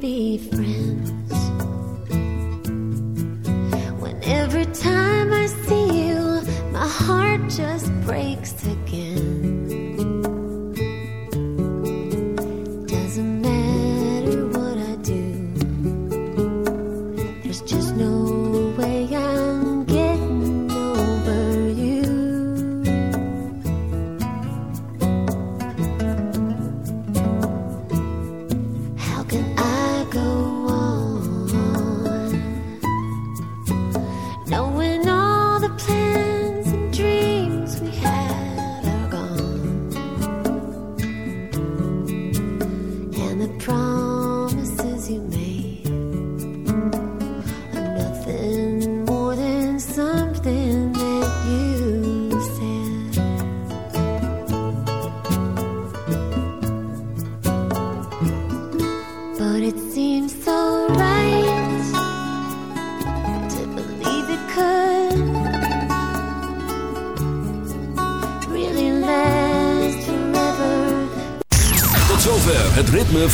be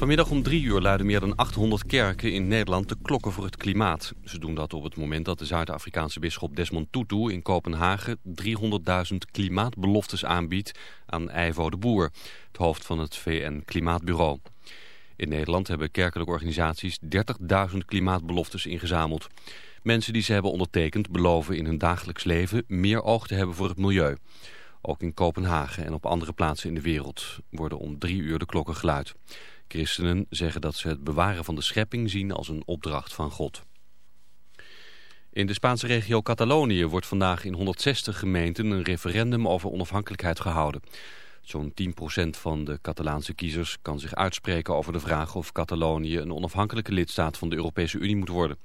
Vanmiddag om drie uur luiden meer dan 800 kerken in Nederland de klokken voor het klimaat. Ze doen dat op het moment dat de Zuid-Afrikaanse bisschop Desmond Tutu in Kopenhagen 300.000 klimaatbeloftes aanbiedt aan Ivo de Boer, het hoofd van het VN Klimaatbureau. In Nederland hebben kerkelijke organisaties 30.000 klimaatbeloftes ingezameld. Mensen die ze hebben ondertekend beloven in hun dagelijks leven meer oog te hebben voor het milieu. Ook in Kopenhagen en op andere plaatsen in de wereld worden om drie uur de klokken geluid. Christenen zeggen dat ze het bewaren van de schepping zien als een opdracht van God. In de Spaanse regio Catalonië wordt vandaag in 160 gemeenten een referendum over onafhankelijkheid gehouden. Zo'n 10% van de Catalaanse kiezers kan zich uitspreken over de vraag of Catalonië een onafhankelijke lidstaat van de Europese Unie moet worden.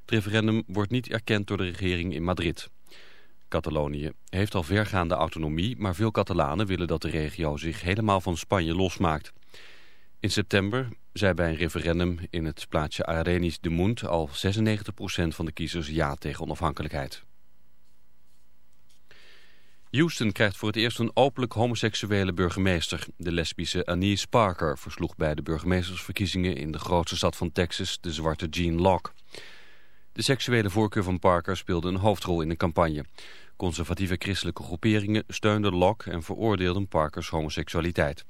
Het referendum wordt niet erkend door de regering in Madrid. Catalonië heeft al vergaande autonomie, maar veel Catalanen willen dat de regio zich helemaal van Spanje losmaakt. In september zei bij een referendum in het plaatsje Arenis de Munt al 96% van de kiezers ja tegen onafhankelijkheid. Houston krijgt voor het eerst een openlijk homoseksuele burgemeester. De lesbische Anise Parker versloeg bij de burgemeestersverkiezingen in de grootste stad van Texas de zwarte Jean Locke. De seksuele voorkeur van Parker speelde een hoofdrol in de campagne. Conservatieve christelijke groeperingen steunden Locke en veroordeelden Parkers homoseksualiteit.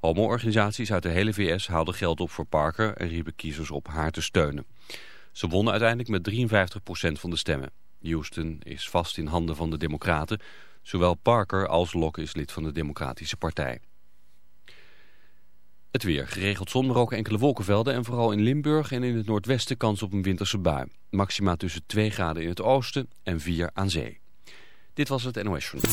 Homo-organisaties uit de hele VS haalden geld op voor Parker en riepen kiezers op haar te steunen. Ze wonnen uiteindelijk met 53% van de stemmen. Houston is vast in handen van de democraten. Zowel Parker als Locke is lid van de Democratische Partij. Het weer. Geregeld zon, maar ook enkele wolkenvelden. En vooral in Limburg en in het noordwesten kans op een winterse bui. Maxima tussen 2 graden in het oosten en 4 aan zee. Dit was het NOS Journal.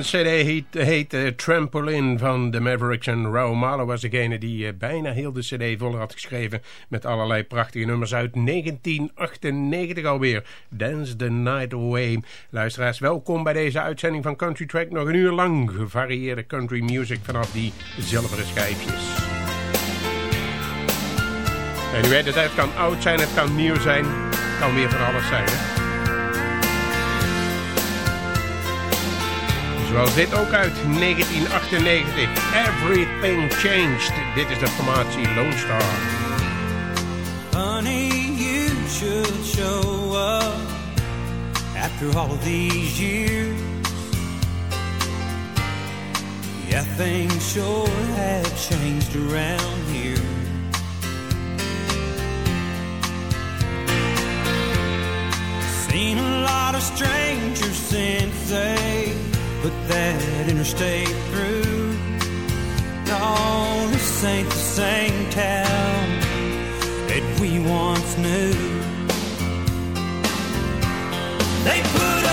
Hun cd heet, heet eh, Trampoline van de Mavericks en Raoul Marlowe was degene die eh, bijna heel de cd vol had geschreven met allerlei prachtige nummers uit 1998 alweer. Dance the Night Away. Luisteraars, welkom bij deze uitzending van Country Track. Nog een uur lang gevarieerde country music vanaf die zilveren schijfjes. En u weet het, het kan oud zijn, het kan nieuw zijn, het kan weer van alles zijn. Zoals dit ook uit 1998. Everything Changed. Dit is de formatie Lone Star. Honey, you should show up after all these years. Yeah, things sure have changed around here. Seen a lot of strangers since they put that interstate through. No, this ain't the same town that we once knew. They put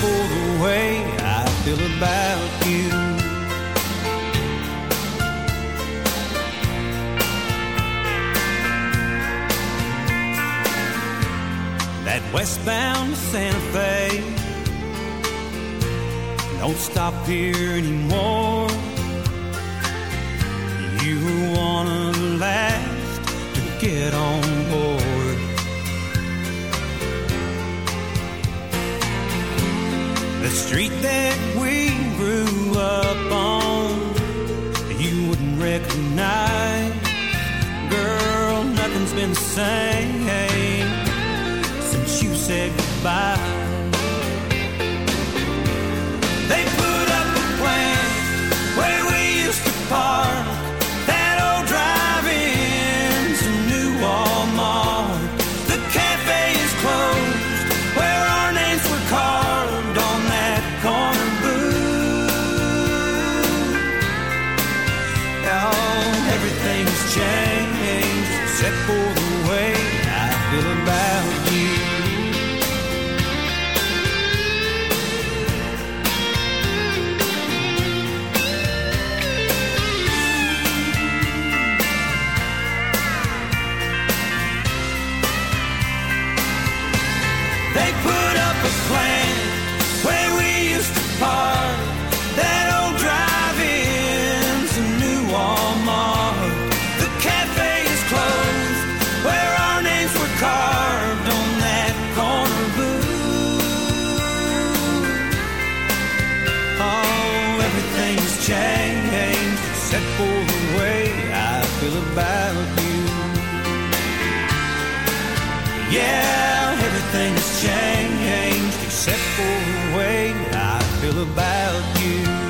for the way I feel about you. That westbound Santa Fe don't stop here anymore. You were one street that we grew up on you wouldn't recognize. Girl, nothing's been the same since you said goodbye. Yeah, everything's changed except for the way I feel about you.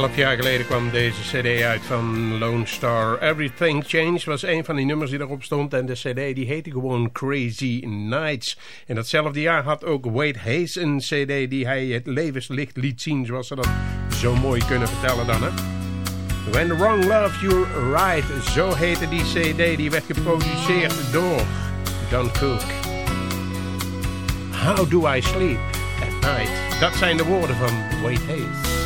Elf jaar geleden kwam deze cd uit van Lone Star. Everything Changed was een van die nummers die erop stond. En de cd die heette gewoon Crazy Nights. En datzelfde jaar had ook Wade Hayes een cd die hij het levenslicht liet zien. Zoals ze dat zo mooi kunnen vertellen dan hè. When the Wrong Love You Right. Zo heette die cd. Die werd geproduceerd door Don Cook. How do I sleep at night? Dat zijn de woorden van Wade Hayes.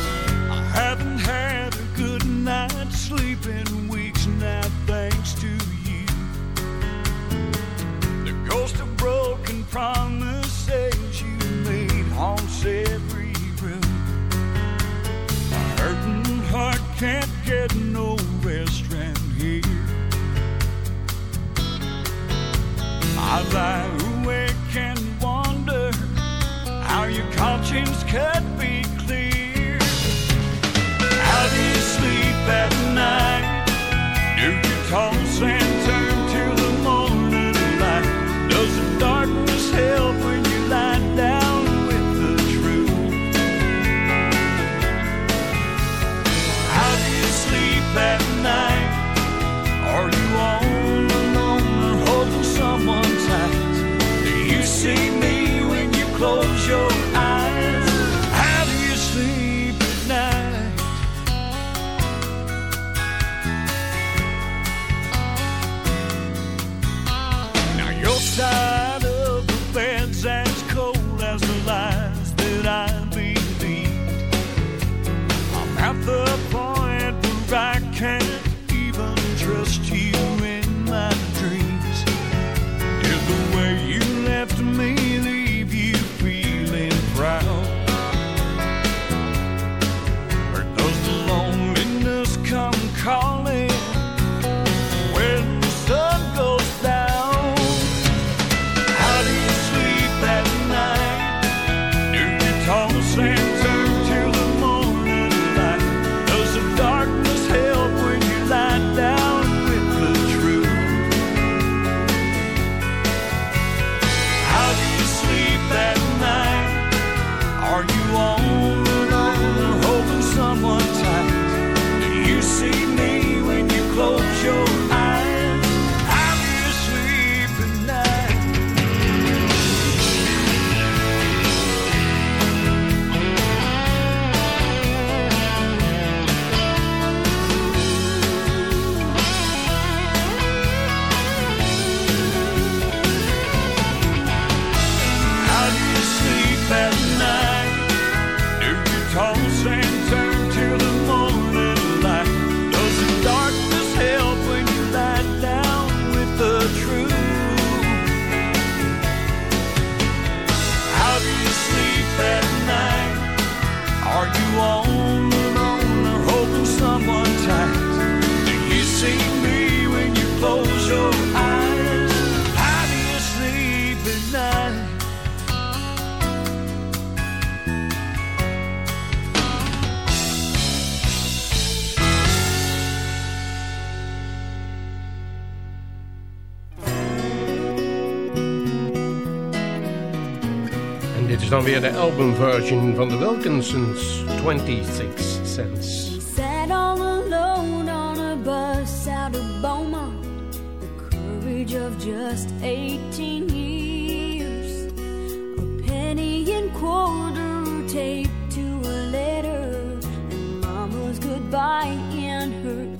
promises you made haunts every room. A hurting heart can't get no rest round here. I lie awake and wonder how your conscience could be clear. How do you sleep at night? Do you toss and Are you on the moon hoping someone tight? Do you see? Dan weer de albumversion van de Wilkinsons, 26 Cents. She sat all alone on a bus out of Beaumont. The courage of just 18 years. A penny and quarter taped to a letter. And mama's goodbye in her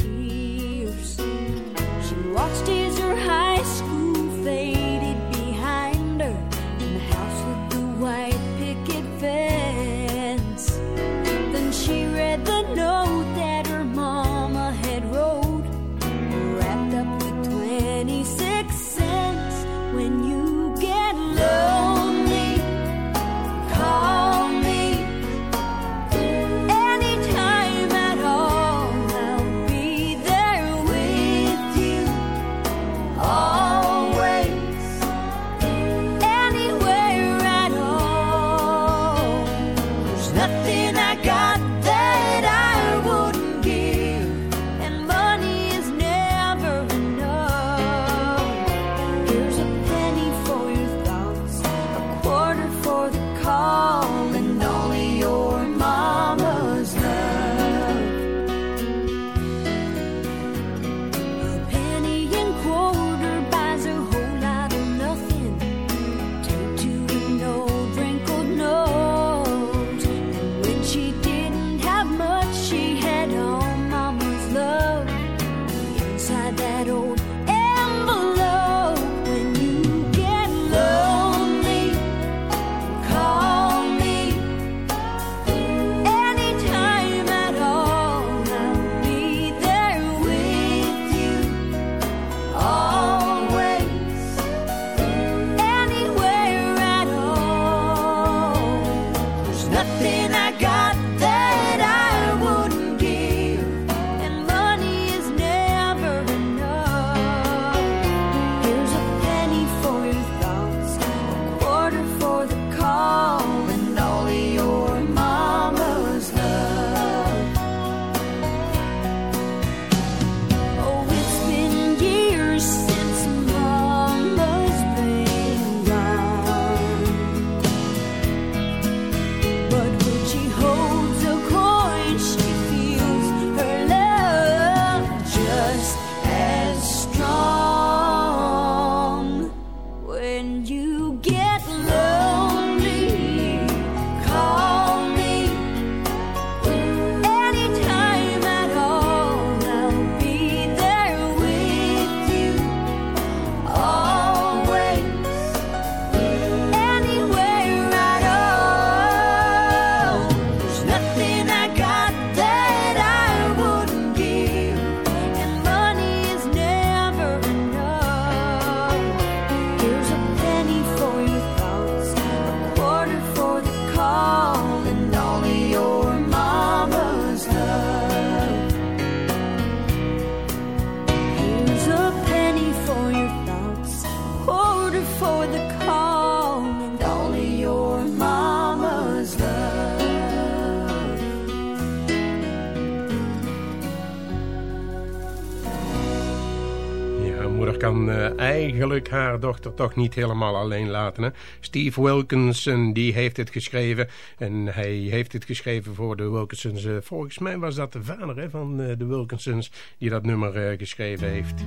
eigenlijk haar dochter toch niet helemaal alleen laten. Hè? Steve Wilkinson, die heeft het geschreven. En hij heeft het geschreven voor de Wilkinsons. Eh, volgens mij was dat de vader hè, van eh, de Wilkinsons die dat nummer eh, geschreven heeft.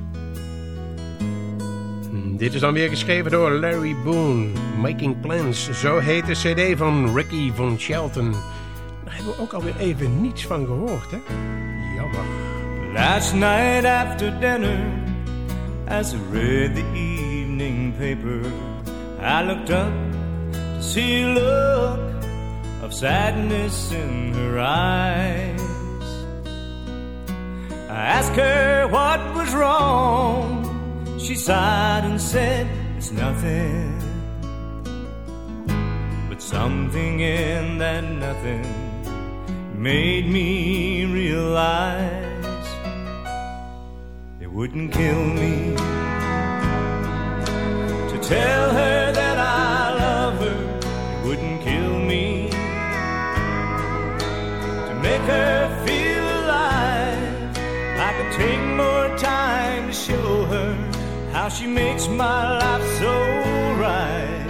Hm, Dit is dan weer geschreven door Larry Boone. Making Plans. Zo heet de cd van Ricky von Shelton. Daar hebben we ook alweer even niets van gehoord, hè? Jammer. Last night after dinner, as I read the evening paper, I looked up to see a look of sadness in her eyes. I asked her what was wrong. She sighed and said, It's nothing. But something in that nothing made me realize wouldn't kill me. To tell her that I love her, it wouldn't kill me. To make her feel alive, I could take more time to show her how she makes my life so right.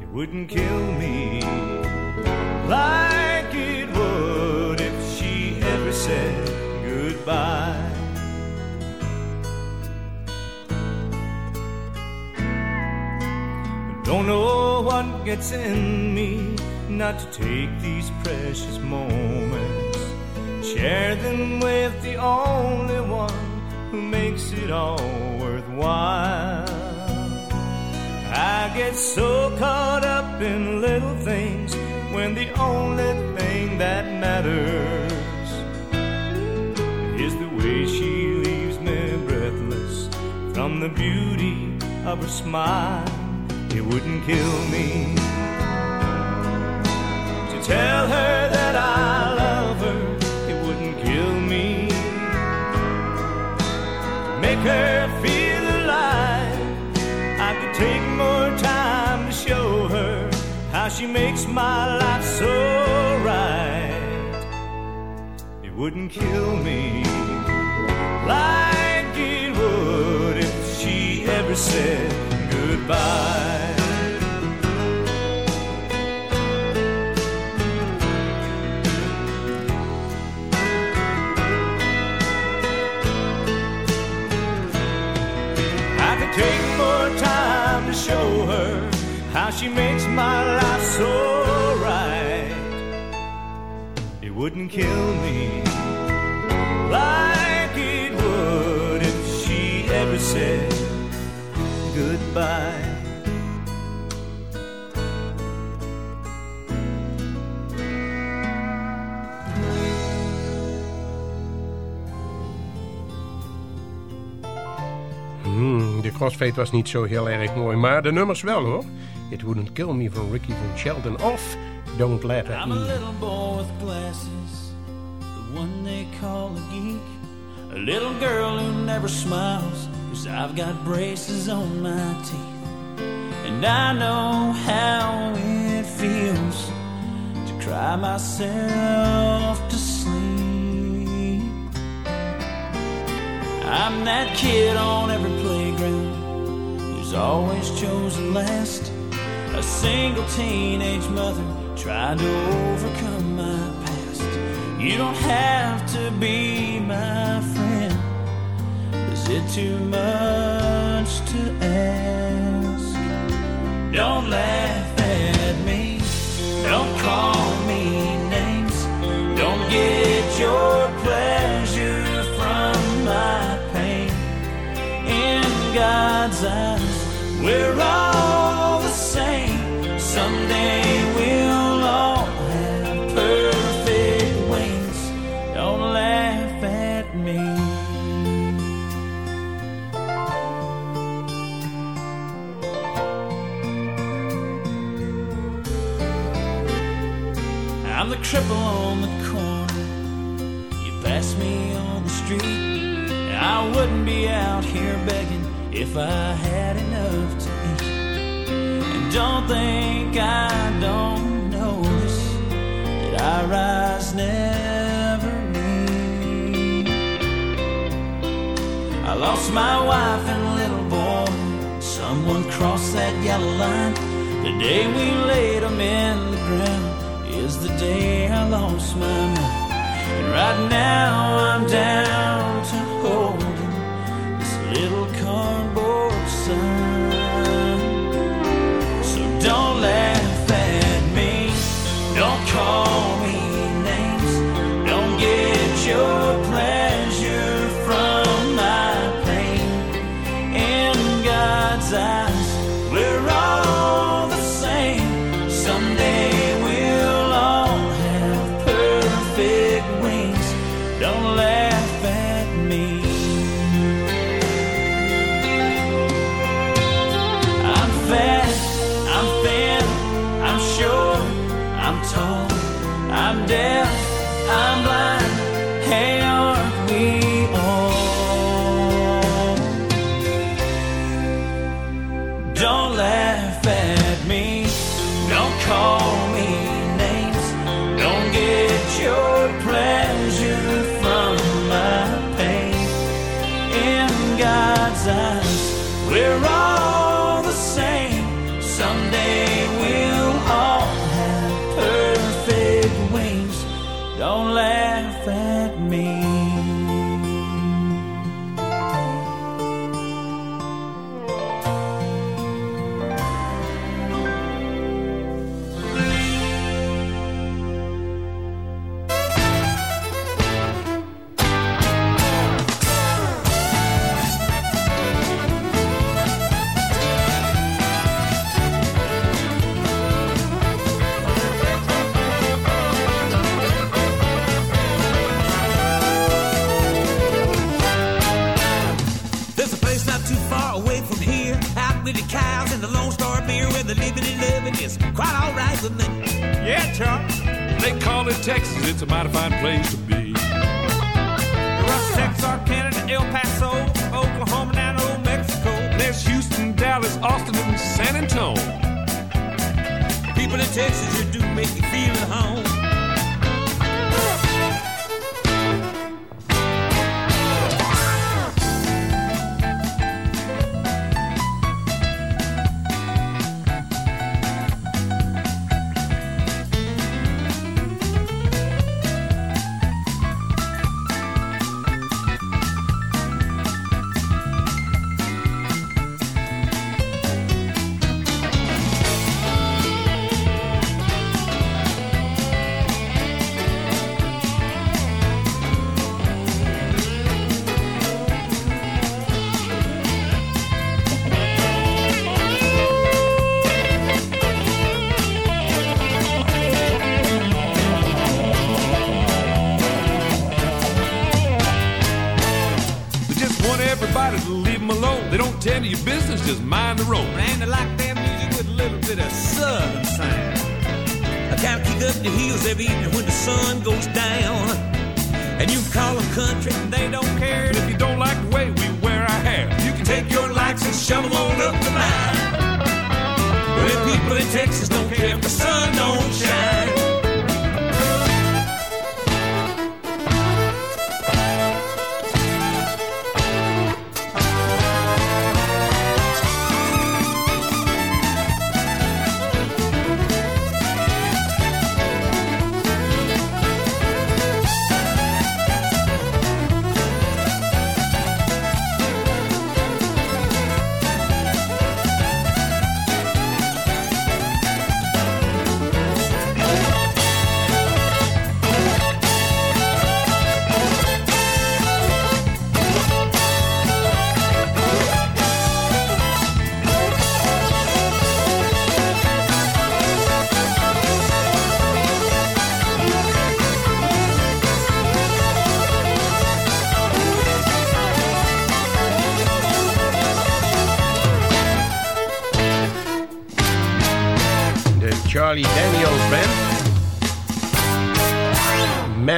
It wouldn't kill me like it would if she ever said goodbye. Don't know what gets in me not to take these precious moments, share them with the only one who makes it all worthwhile. I get so caught up in little things when the only thing that matters is the way she leaves me breathless from the beauty of her smile. It wouldn't kill me to tell her that I love her. It wouldn't kill me To make her feel alive. I could take more time to show her how she makes my life so right. It wouldn't kill me like it would if she ever said goodbye. I could take more time to show her how she makes my life so right. It wouldn't kill me like it would if she ever said goodbye. Hmm, de crossfade was niet zo heel erg mooi, maar de nummers wel hoor. It Wouldn't Kill Me van Ricky van Sheldon of Don't Let Her I'm a In. little boy with glasses, the one they call a geek. A little girl who never smiles, cause I've got braces on my teeth. And I know how it feels to cry myself to sleep. I'm that kid on every playground who's always chosen last. A single teenage mother tried to overcome my past. You don't have to be my friend. Is it too much to ask? Don't laugh at me. Don't call me names. Don't get your pleasure from my pain. In God's eyes, we're all the same. Someday Cripple on the corner. You pass me on the street. I wouldn't be out here begging if I had enough to eat. And don't think I don't notice that our eyes never meet. I lost my wife and little boy. Someone crossed that yellow line. The day we laid them in the ground is the day I lost my mind. And right now I'm down to holding this little cardboard Raleigh, Texas, it's a mighty fine place to be. Russ, Texarkana, El Paso, Oklahoma, down to Mexico. There's Houston, Dallas, Austin, and San Antonio. People in Texas, you do make you feel at home.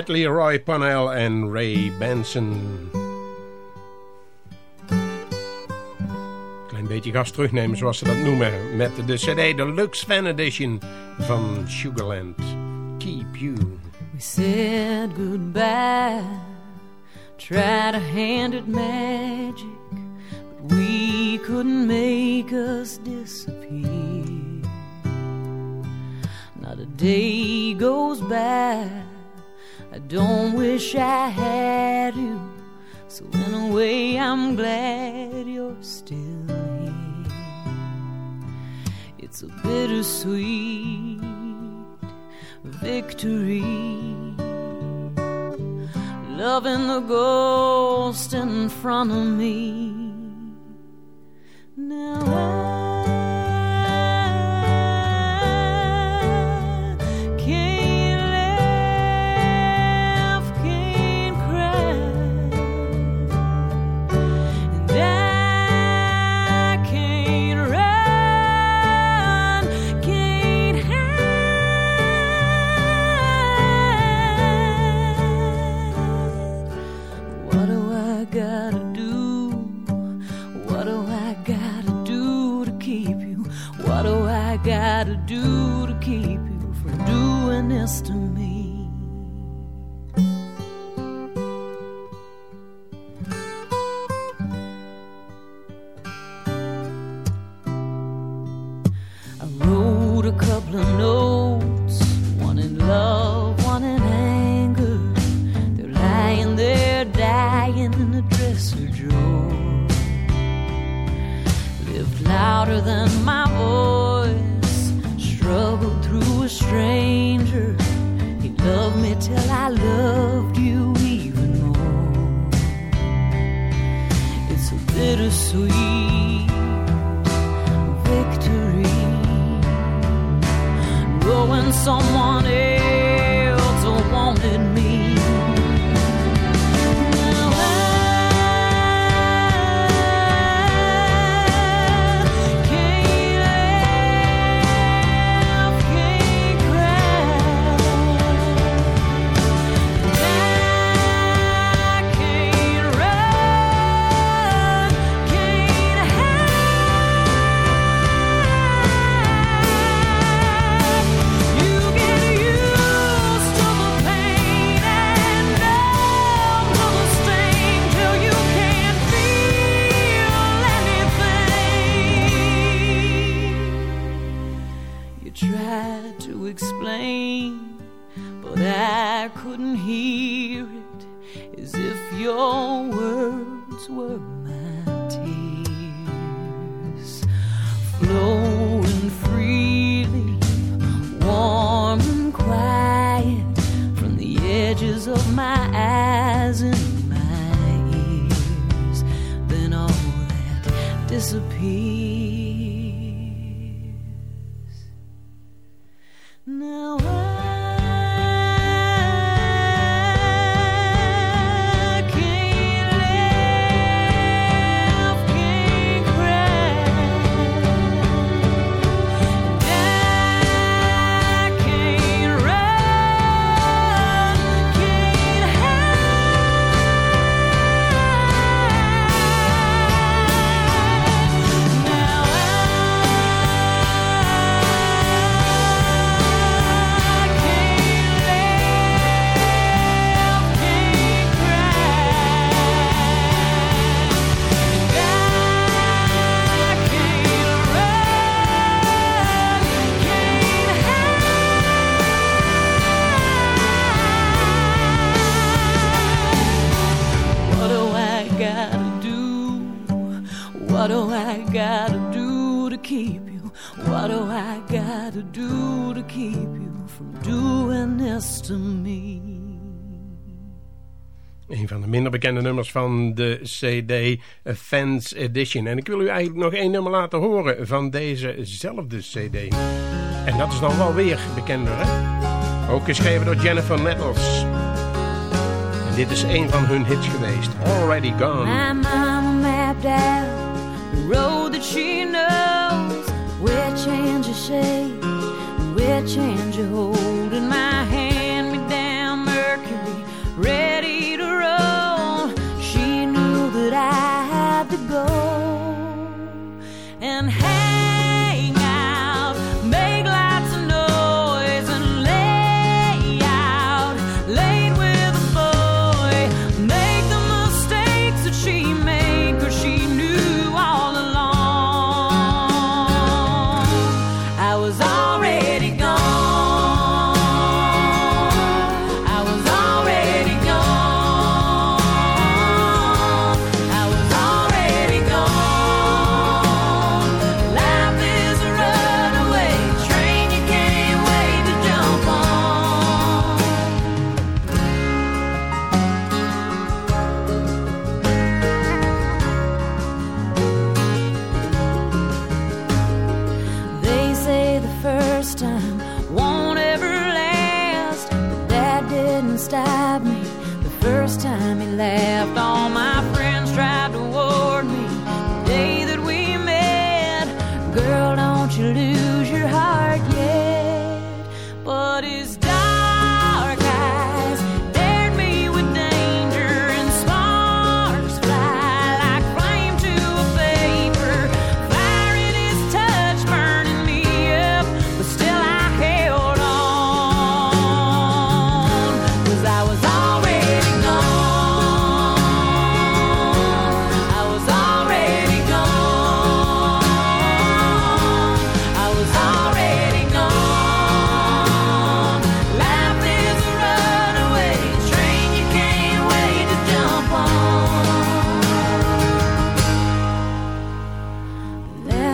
Matt Leroy Parnell en Ray Benson. Klein beetje gas terugnemen zoals ze dat noemen. Met de CD Deluxe Fan Edition van Sugarland. Keep You. We said goodbye, tried a hand at magic, but we couldn't make us disappear. Not a day goes by, I don't wish I had you. So in a way, I'm glad you're still here. It's a bittersweet victory. Loving the ghost in front of me. Now I bekende nummers van de CD Fans Edition. En ik wil u eigenlijk nog één nummer laten horen van dezezelfde CD. En dat is dan wel weer bekender, hè? Ook geschreven door Jennifer Nettles. En dit is een van hun hits geweest, Already Gone. The change shape, change my.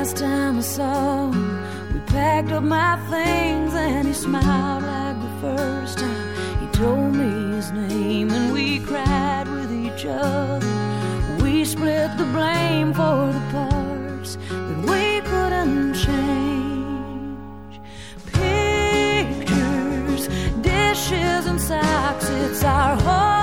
last time I saw him, we packed up my things and he smiled like the first time. He told me his name and we cried with each other. We split the blame for the parts that we couldn't change. Pictures, dishes, and socks, it's our home.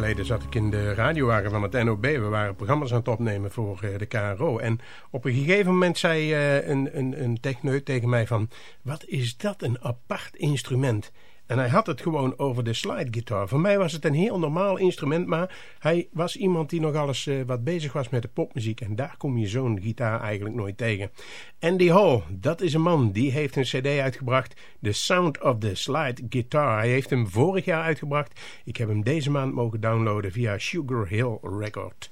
Geleden zat ik in de radiowagen van het NOB. We waren programma's aan het opnemen voor eh, de KRO. En op een gegeven moment zei uh, een, een, een techneut tegen mij van... Wat is dat een apart instrument? En hij had het gewoon over de slide Voor mij was het een heel normaal instrument, maar hij was iemand die nogal eens uh, wat bezig was met de popmuziek. En daar kom je zo'n gitaar eigenlijk nooit tegen. Andy Hall, dat is een man, die heeft een cd uitgebracht. The Sound of the Slide Guitar. Hij heeft hem vorig jaar uitgebracht. Ik heb hem deze maand mogen downloaden via Sugar Hill Record.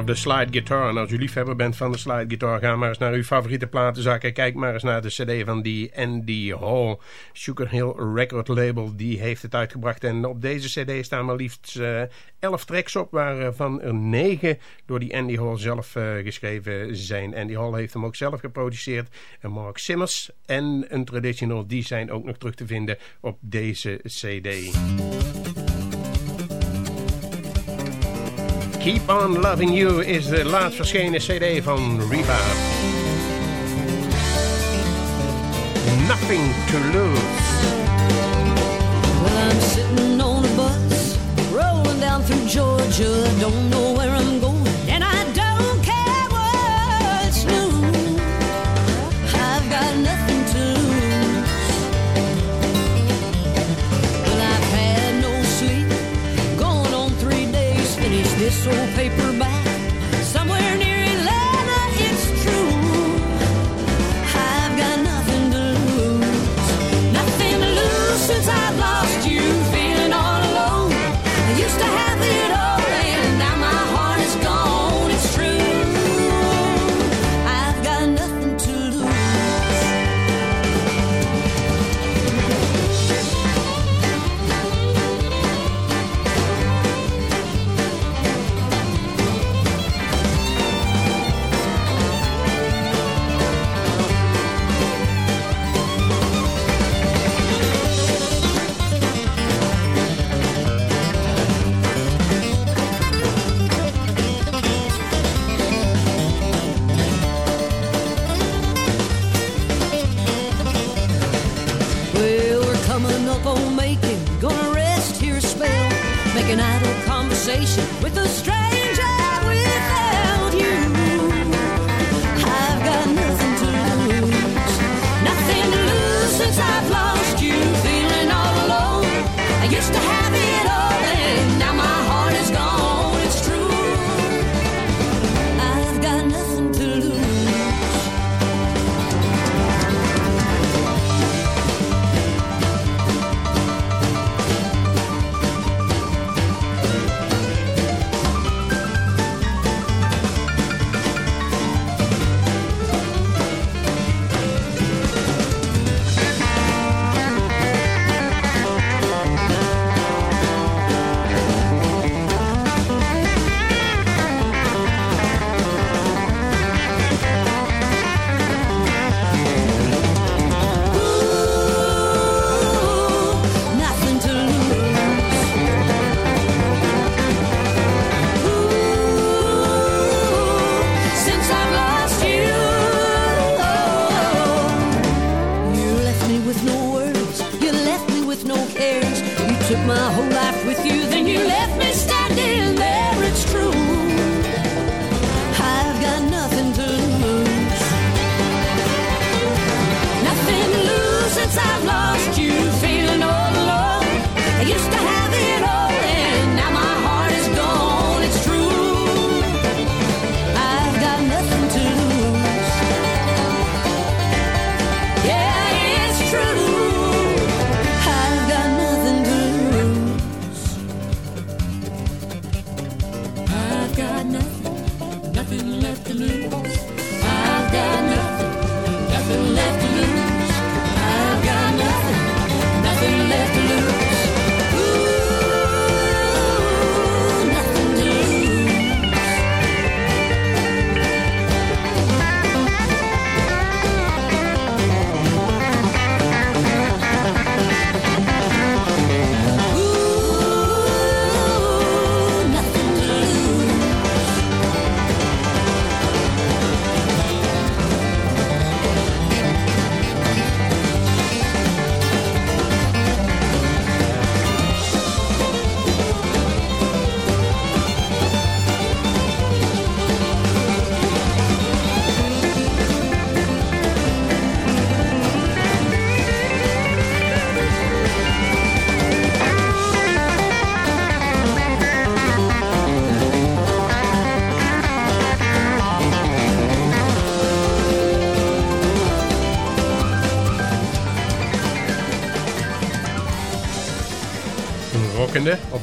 Of de slide guitar. En als u liefhebber bent van de slide guitar, ga maar eens naar uw favoriete platenzak en kijk maar eens naar de cd van die Andy Hall. Sugar Hill Record Label, die heeft het uitgebracht. En op deze cd staan maar liefst uh, 11 tracks op, waarvan er 9 door die Andy Hall zelf uh, geschreven zijn. Andy Hall heeft hem ook zelf geproduceerd. En Mark Simmers en een traditional, die zijn ook nog terug te vinden op deze cd. Keep On Loving You is de laatst verschenen cd van Reba. Nothing to lose. Well, I'm sitting on a bus, rolling down through Georgia, don't know where this old paperback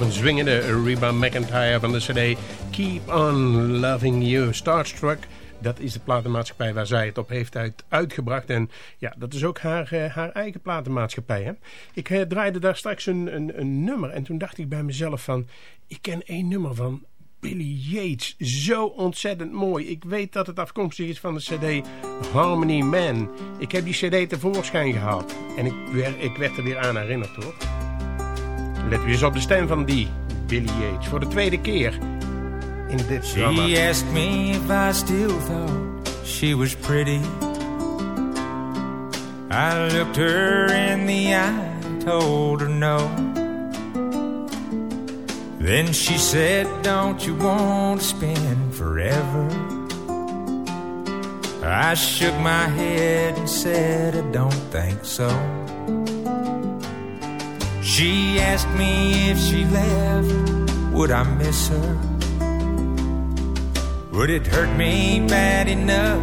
een zwingende Reba McIntyre van de cd Keep On Loving You. Starstruck, dat is de platenmaatschappij waar zij het op heeft uit, uitgebracht. En ja, dat is ook haar, eh, haar eigen platenmaatschappij. Hè? Ik eh, draaide daar straks een, een, een nummer en toen dacht ik bij mezelf van... Ik ken één nummer van Billy Yates. Zo ontzettend mooi. Ik weet dat het afkomstig is van de cd Harmony Man. Ik heb die cd tevoorschijn gehaald. En ik, ik werd er weer aan herinnerd hoor. Let weer eens op de stem van die Billy Yates. Voor de tweede keer in dit programma. She asked me if I still thought she was pretty. I looked her in the eye, told her no. Then she said, Don't you want to spend forever? I shook my head and said, I don't think so. She asked me if she left, would I miss her? Would it hurt me bad enough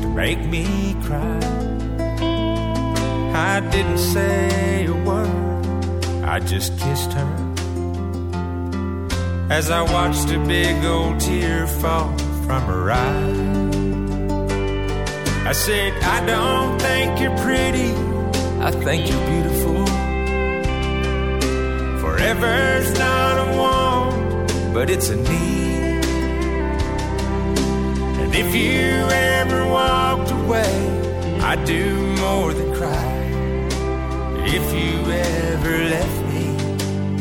to make me cry? I didn't say a word, I just kissed her. As I watched a big old tear fall from her eye, I said, I don't think you're pretty, I think you're beautiful. Forever's not a want, but it's a need. And if you ever walked away, I'd do more than cry. If you ever left me,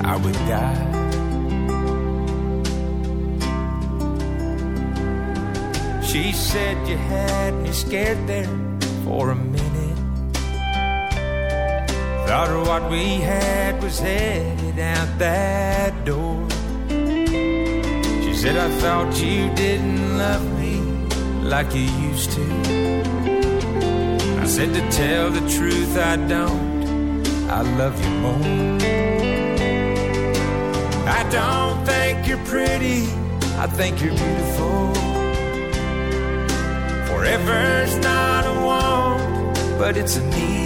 I would die. She said you had me scared there for a minute. Thought what we had was headed out that door. She said I thought you didn't love me like you used to. I said to tell the truth, I don't. I love you more. I don't think you're pretty, I think you're beautiful. Forever's not a want, but it's a need.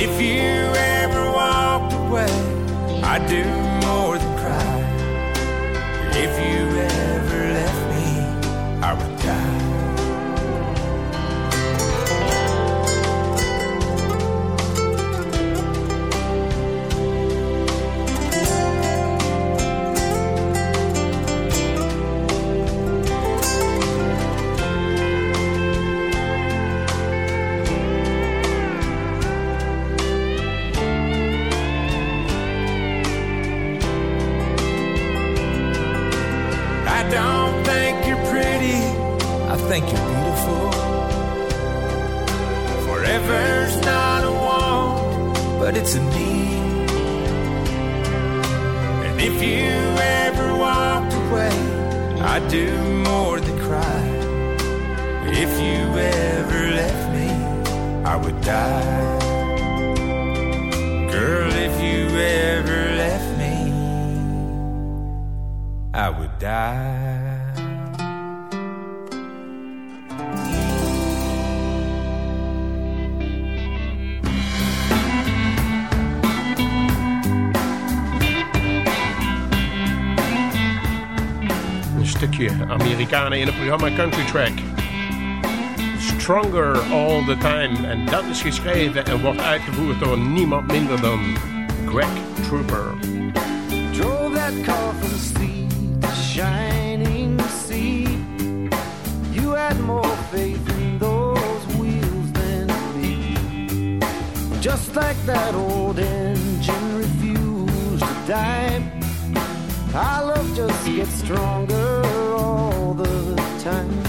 If you ever walked away, I'd do die. Girl, if you ever left me, I would die. Een stukje Amerikanen in het programma Country Track. Stronger All the Time. En dat is geschreven en wordt uitgevoerd door niemand minder dan Greg Trooper. Drove that car from sea to shining sea. You had more faith in those wheels than me. Just like that old engine refused to die. Our love just gets stronger all the time.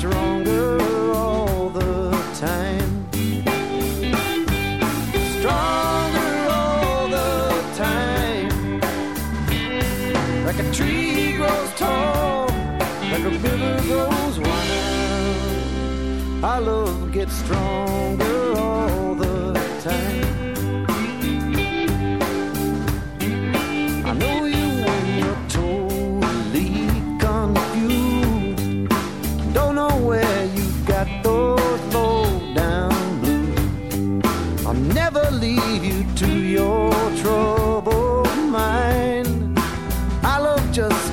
Stronger all the time. Stronger all the time. Like a tree grows tall, like a river grows wild. Our love gets stronger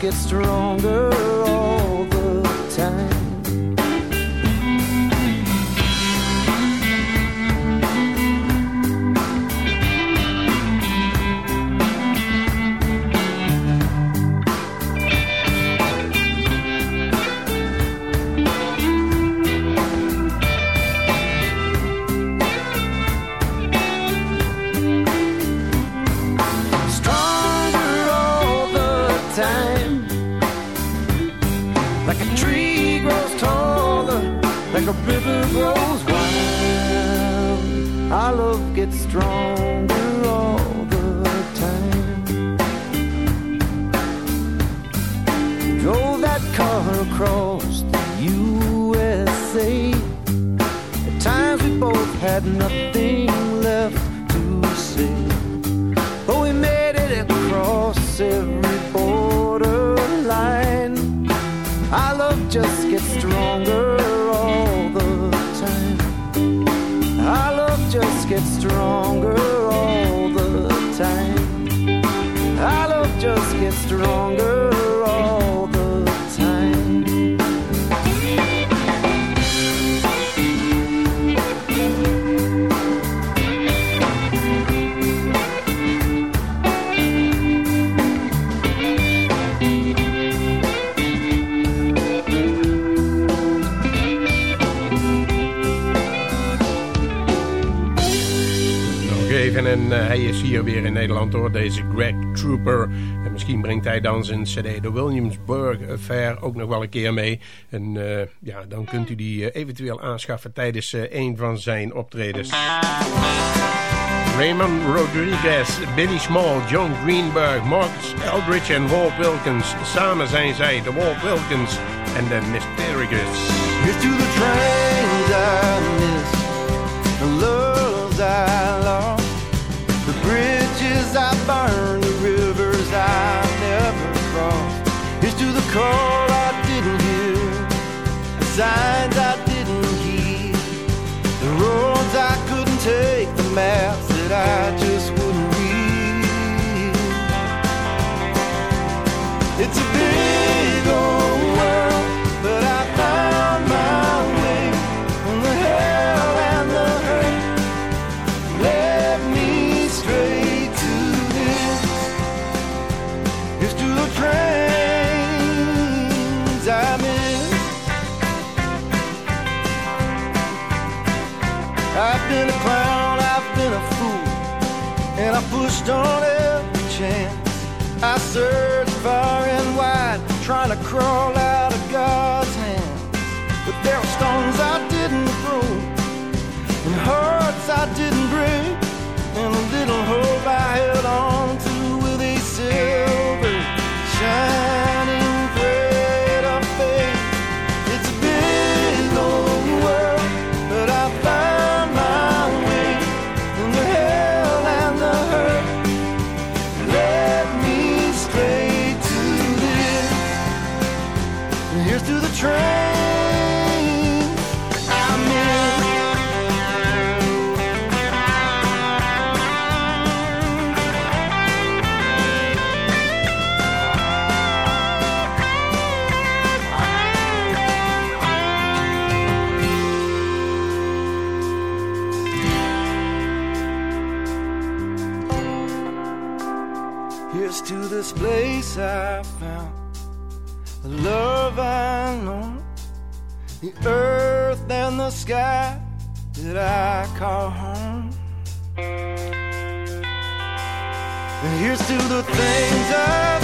gets stronger Nederland hoor, deze Greg Trooper. En misschien brengt hij dan zijn cd de Williamsburg Affair ook nog wel een keer mee. En ja, dan kunt u die eventueel aanschaffen tijdens een van zijn optredens. Raymond Rodriguez, Billy Small, John Greenberg, Marcus Eldridge en Walt Wilkins. Samen zijn zij de Walt Wilkins en de Mysterious. Here's to the trains take, searched far and wide, trying to crawl sky that I call home. And here's to the things I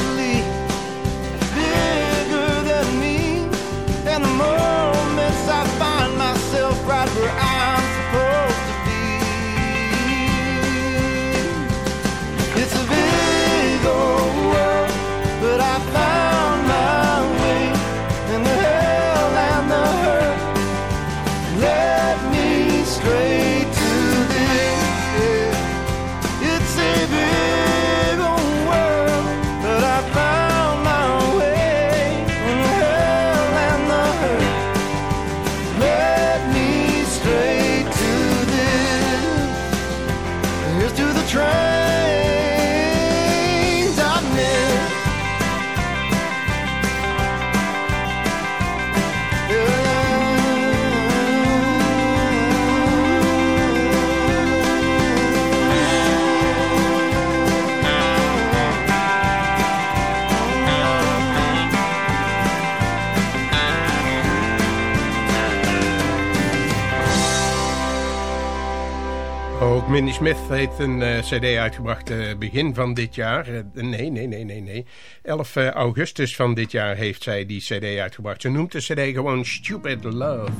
Smith heeft een eh, cd uitgebracht eh, begin van dit jaar. Eh, nee, nee, nee, nee, nee. 11 eh, augustus van dit jaar heeft zij die cd uitgebracht. Ze noemt de cd gewoon Stupid Love.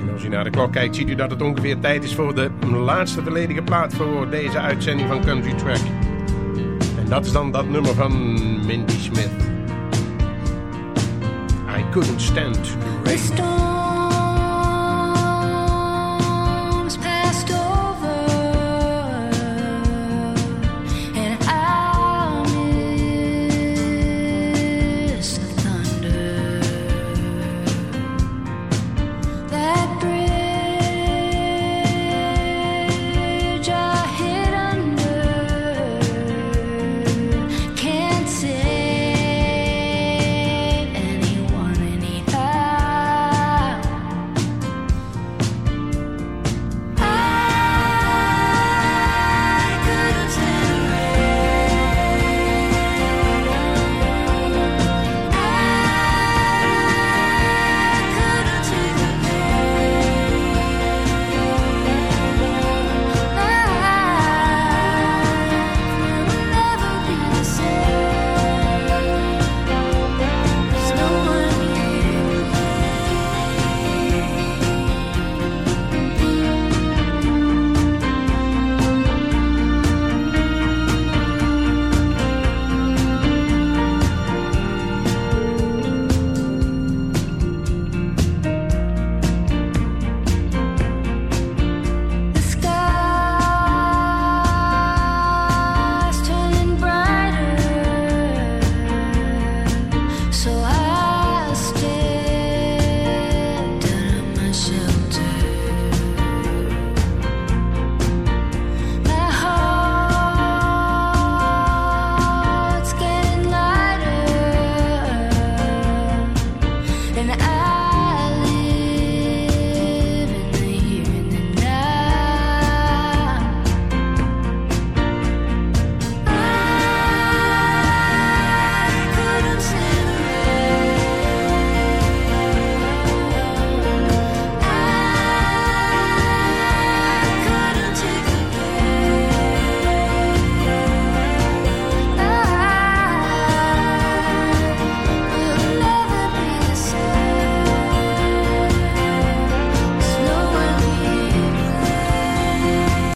En als u naar de klok kijkt, ziet u dat het ongeveer tijd is voor de laatste volledige plaat voor deze uitzending van Country Track. En dat is dan dat nummer van Mindy Smith. I couldn't stand the